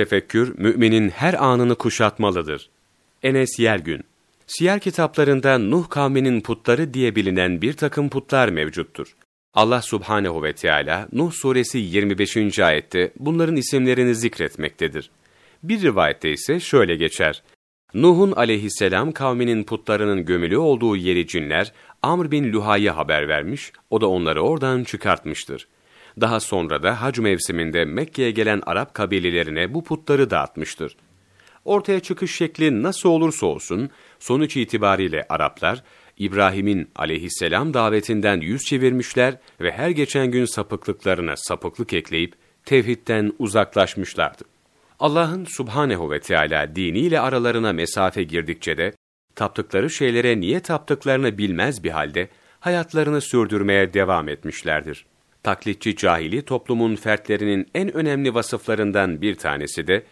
Tefekkür, müminin her anını kuşatmalıdır. Enes Yergün Siyer kitaplarında Nuh kavminin putları diye bilinen bir takım putlar mevcuttur. Allah subhanehu ve Teala Nuh suresi 25. ayette bunların isimlerini zikretmektedir. Bir rivayette ise şöyle geçer. Nuh'un aleyhisselam kavminin putlarının gömülü olduğu yeri cinler Amr bin Luhay'a haber vermiş, o da onları oradan çıkartmıştır. Daha sonra da hac mevsiminde Mekke'ye gelen Arap kabilelerine bu putları dağıtmıştır. Ortaya çıkış şekli nasıl olursa olsun, sonuç itibariyle Araplar, İbrahim'in aleyhisselam davetinden yüz çevirmişler ve her geçen gün sapıklıklarına sapıklık ekleyip tevhidden uzaklaşmışlardı. Allah'ın subhanehu ve Teala diniyle aralarına mesafe girdikçe de, taptıkları şeylere niye taptıklarını bilmez bir halde, hayatlarını sürdürmeye devam etmişlerdir. Taklitçi cahili toplumun fertlerinin en önemli vasıflarından bir tanesi de,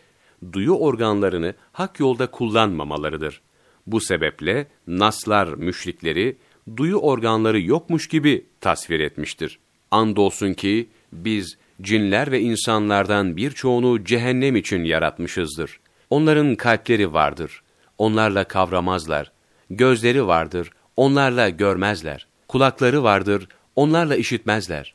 duyu organlarını hak yolda kullanmamalarıdır. Bu sebeple naslar müşrikleri duyu organları yokmuş gibi tasvir etmiştir. Andolsun ki biz cinler ve insanlardan birçoğunu cehennem için yaratmışızdır. Onların kalpleri vardır. Onlarla kavramazlar. Gözleri vardır. Onlarla görmezler. Kulakları vardır. Onlarla işitmezler.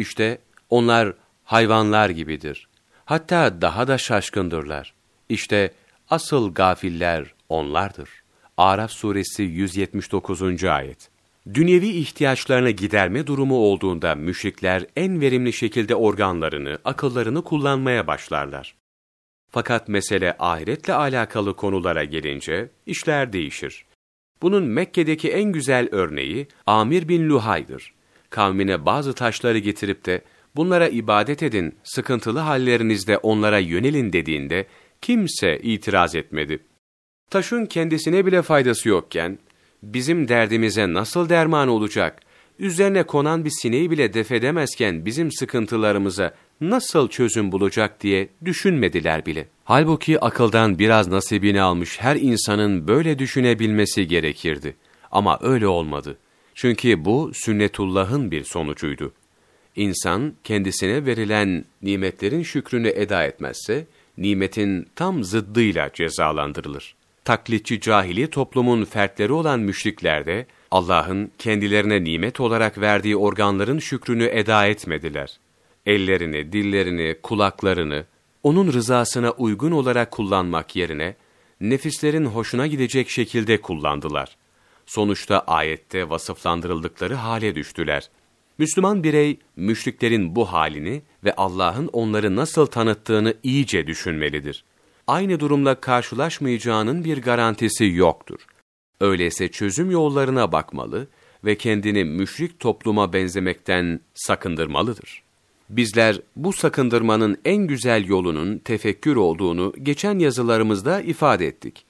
İşte onlar hayvanlar gibidir. Hatta daha da şaşkındırlar. İşte asıl gafiller onlardır. Araf suresi 179. ayet. Dünyevi ihtiyaçlarını giderme durumu olduğunda müşrikler en verimli şekilde organlarını, akıllarını kullanmaya başlarlar. Fakat mesele ahiretle alakalı konulara gelince işler değişir. Bunun Mekke'deki en güzel örneği Amir bin Luhay'dır. Kavmine bazı taşları getirip de bunlara ibadet edin, sıkıntılı hallerinizde onlara yönelin dediğinde kimse itiraz etmedi. Taşın kendisine bile faydası yokken, bizim derdimize nasıl derman olacak, üzerine konan bir sineği bile defedemezken bizim sıkıntılarımıza nasıl çözüm bulacak diye düşünmediler bile. Halbuki akıldan biraz nasibini almış her insanın böyle düşünebilmesi gerekirdi. Ama öyle olmadı. Çünkü bu sünnetullah'ın bir sonucuydu. İnsan kendisine verilen nimetlerin şükrünü eda etmezse, nimetin tam zıddıyla cezalandırılır. Taklitçi cahili toplumun fertleri olan müşrikler de, Allah'ın kendilerine nimet olarak verdiği organların şükrünü eda etmediler. Ellerini, dillerini, kulaklarını, onun rızasına uygun olarak kullanmak yerine, nefislerin hoşuna gidecek şekilde kullandılar. Sonuçta ayette vasıflandırıldıkları hale düştüler. Müslüman birey, müşriklerin bu halini ve Allah'ın onları nasıl tanıttığını iyice düşünmelidir. Aynı durumla karşılaşmayacağının bir garantisi yoktur. Öyleyse çözüm yollarına bakmalı ve kendini müşrik topluma benzemekten sakındırmalıdır. Bizler bu sakındırmanın en güzel yolunun tefekkür olduğunu geçen yazılarımızda ifade ettik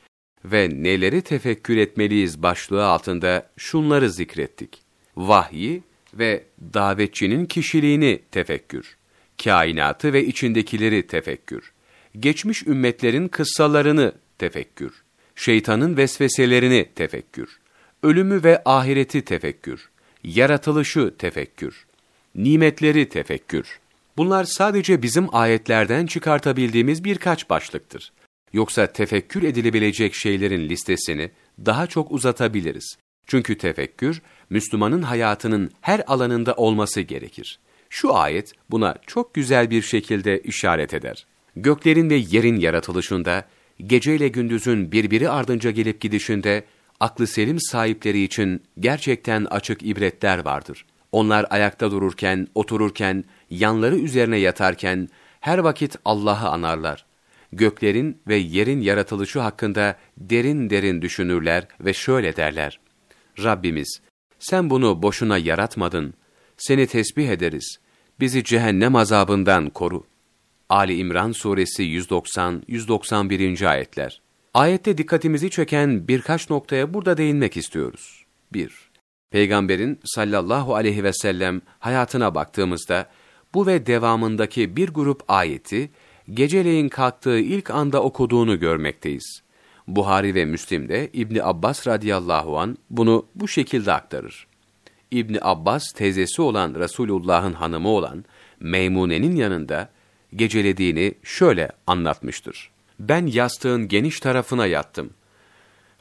ve neleri tefekkür etmeliyiz başlığı altında şunları zikrettik. Vahyi ve davetçinin kişiliğini tefekkür, kainatı ve içindekileri tefekkür, geçmiş ümmetlerin kıssalarını tefekkür, şeytanın vesveselerini tefekkür, ölümü ve ahireti tefekkür, yaratılışı tefekkür, nimetleri tefekkür. Bunlar sadece bizim ayetlerden çıkartabildiğimiz birkaç başlıktır. Yoksa tefekkür edilebilecek şeylerin listesini daha çok uzatabiliriz. Çünkü tefekkür, Müslümanın hayatının her alanında olması gerekir. Şu ayet buna çok güzel bir şekilde işaret eder. Göklerin ve yerin yaratılışında, geceyle gündüzün birbiri ardınca gelip gidişinde, aklı selim sahipleri için gerçekten açık ibretler vardır. Onlar ayakta dururken, otururken, yanları üzerine yatarken, her vakit Allah'ı anarlar. Göklerin ve yerin yaratılışı hakkında derin derin düşünürler ve şöyle derler. Rabbimiz, sen bunu boşuna yaratmadın. Seni tesbih ederiz. Bizi cehennem azabından koru. Ali İmran suresi 190-191. ayetler. Ayette dikkatimizi çeken birkaç noktaya burada değinmek istiyoruz. 1. Peygamberin sallallahu aleyhi ve sellem hayatına baktığımızda bu ve devamındaki bir grup ayeti geceleyin kalktığı ilk anda okuduğunu görmekteyiz. Buhari ve Müslim'de İbni Abbas radıyallahu an bunu bu şekilde aktarır. İbni Abbas teyzesi olan Resulullah'ın hanımı olan Meymune'nin yanında gecelediğini şöyle anlatmıştır. Ben yastığın geniş tarafına yattım.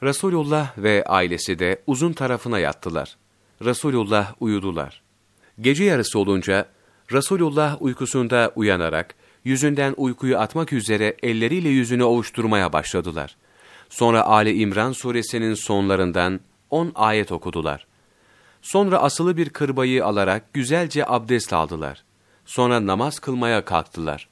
Resulullah ve ailesi de uzun tarafına yattılar. Resulullah uyudular. Gece yarısı olunca Resulullah uykusunda uyanarak yüzünden uykuyu atmak üzere elleriyle yüzünü ovuşturmaya başladılar. Sonra Ali İmran suresinin sonlarından on ayet okudular. Sonra asılı bir kırbayı alarak güzelce abdest aldılar. Sonra namaz kılmaya kalktılar.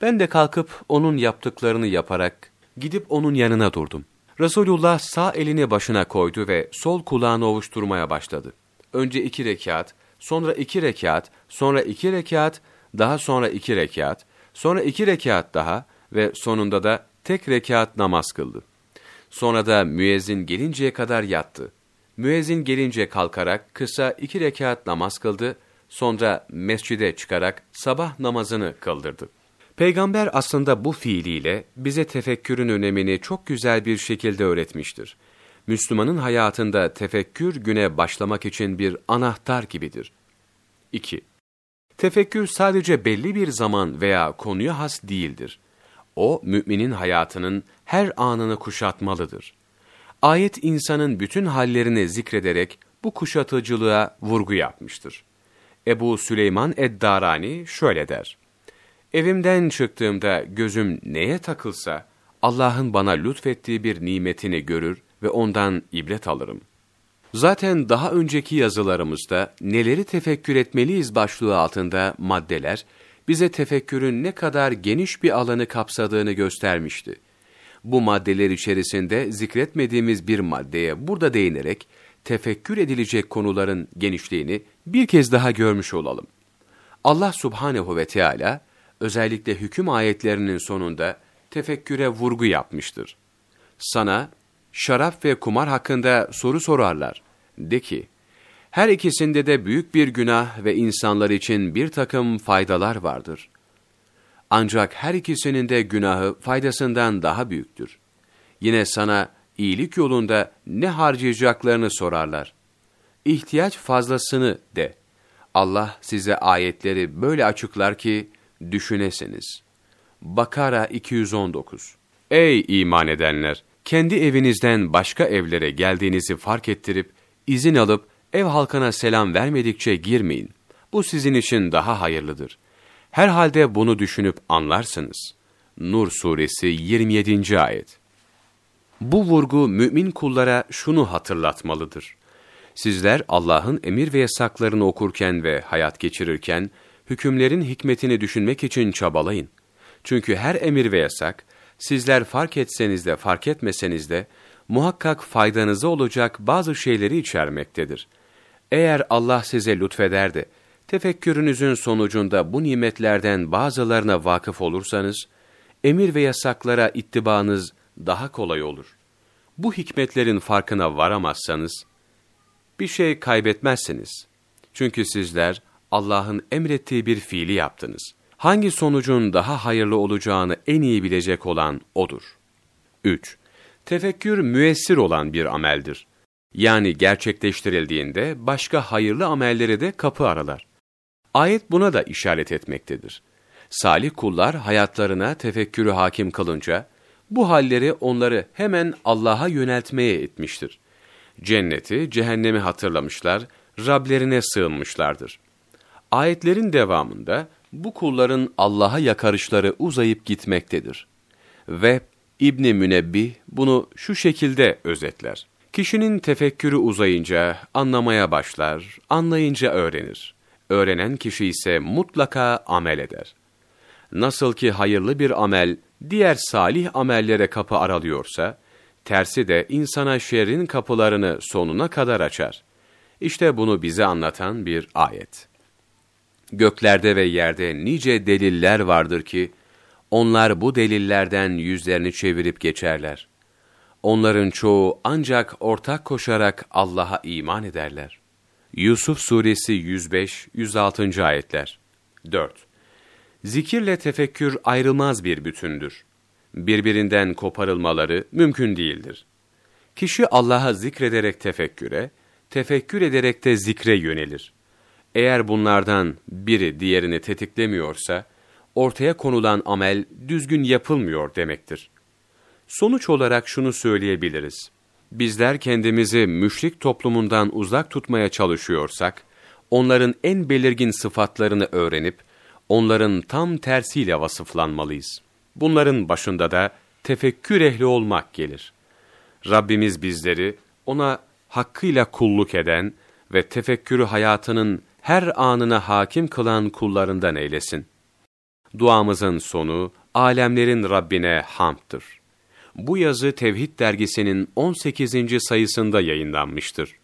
Ben de kalkıp onun yaptıklarını yaparak gidip onun yanına durdum. Resulullah sağ elini başına koydu ve sol kulağını ovuşturmaya başladı. Önce iki rekat, sonra iki rekat, sonra iki rekat, daha sonra iki rekat, sonra iki rekat daha ve sonunda da tek rekat namaz kıldı. Sonra da müezzin gelinceye kadar yattı. Müezzin gelince kalkarak kısa iki rekat namaz kıldı, sonra mescide çıkarak sabah namazını kıldırdı. Peygamber aslında bu fiiliyle bize tefekkürün önemini çok güzel bir şekilde öğretmiştir. Müslümanın hayatında tefekkür güne başlamak için bir anahtar gibidir. 2. Tefekkür sadece belli bir zaman veya konuya has değildir. O, müminin hayatının her anını kuşatmalıdır. Ayet insanın bütün hallerini zikrederek bu kuşatıcılığa vurgu yapmıştır. Ebu Süleyman Eddarani şöyle der. Evimden çıktığımda gözüm neye takılsa, Allah'ın bana lütfettiği bir nimetini görür ve ondan ibret alırım. Zaten daha önceki yazılarımızda neleri tefekkür etmeliyiz başlığı altında maddeler, bize tefekkürün ne kadar geniş bir alanı kapsadığını göstermişti. Bu maddeler içerisinde zikretmediğimiz bir maddeye burada değinerek, tefekkür edilecek konuların genişliğini bir kez daha görmüş olalım. Allah subhanehu ve Teala özellikle hüküm ayetlerinin sonunda tefekküre vurgu yapmıştır. Sana şarap ve kumar hakkında soru sorarlar. De ki, her ikisinde de büyük bir günah ve insanlar için bir takım faydalar vardır. Ancak her ikisinin de günahı faydasından daha büyüktür. Yine sana iyilik yolunda ne harcayacaklarını sorarlar. İhtiyaç fazlasını de. Allah size ayetleri böyle açıklar ki düşünesiniz. Bakara 219 Ey iman edenler! Kendi evinizden başka evlere geldiğinizi fark ettirip, izin alıp ev halkına selam vermedikçe girmeyin. Bu sizin için daha hayırlıdır. Herhalde bunu düşünüp anlarsınız. Nur suresi 27. ayet. Bu vurgu mümin kullara şunu hatırlatmalıdır. Sizler Allah'ın emir ve yasaklarını okurken ve hayat geçirirken, hükümlerin hikmetini düşünmek için çabalayın. Çünkü her emir ve yasak, sizler fark etseniz de fark etmeseniz de, muhakkak faydanıza olacak bazı şeyleri içermektedir. Eğer Allah size lütfeder de, tefekkürünüzün sonucunda bu nimetlerden bazılarına vakıf olursanız, emir ve yasaklara ittibanız daha kolay olur. Bu hikmetlerin farkına varamazsanız, bir şey kaybetmezsiniz. Çünkü sizler Allah'ın emrettiği bir fiili yaptınız. Hangi sonucun daha hayırlı olacağını en iyi bilecek olan O'dur. 3. Tefekkür müessir olan bir ameldir. Yani gerçekleştirildiğinde başka hayırlı amellere de kapı aralar. Ayet buna da işaret etmektedir. Salih kullar hayatlarına tefekkürü hakim kılınca, bu halleri onları hemen Allah'a yöneltmeye etmiştir. Cenneti, cehennemi hatırlamışlar, Rablerine sığınmışlardır. Ayetlerin devamında bu kulların Allah'a yakarışları uzayıp gitmektedir. Ve İbni Münebbih bunu şu şekilde özetler. Kişinin tefekkürü uzayınca anlamaya başlar, anlayınca öğrenir. Öğrenen kişi ise mutlaka amel eder. Nasıl ki hayırlı bir amel diğer salih amellere kapı aralıyorsa, tersi de insana şerrin kapılarını sonuna kadar açar. İşte bunu bize anlatan bir ayet. Göklerde ve yerde nice deliller vardır ki, onlar bu delillerden yüzlerini çevirip geçerler. Onların çoğu ancak ortak koşarak Allah'a iman ederler. Yusuf Suresi 105-106. ayetler 4. Zikirle tefekkür ayrılmaz bir bütündür. Birbirinden koparılmaları mümkün değildir. Kişi Allah'a zikrederek tefekküre, tefekkür ederek de zikre yönelir. Eğer bunlardan biri diğerini tetiklemiyorsa, ortaya konulan amel düzgün yapılmıyor demektir. Sonuç olarak şunu söyleyebiliriz. Bizler kendimizi müşrik toplumundan uzak tutmaya çalışıyorsak, onların en belirgin sıfatlarını öğrenip, onların tam tersiyle vasıflanmalıyız. Bunların başında da tefekkür ehli olmak gelir. Rabbimiz bizleri ona hakkıyla kulluk eden ve tefekkürü hayatının her anına hakim kılan kullarından eylesin. Duamızın sonu, alemlerin Rabbine hamdtır. Bu yazı Tevhid dergisinin 18. sayısında yayınlanmıştır.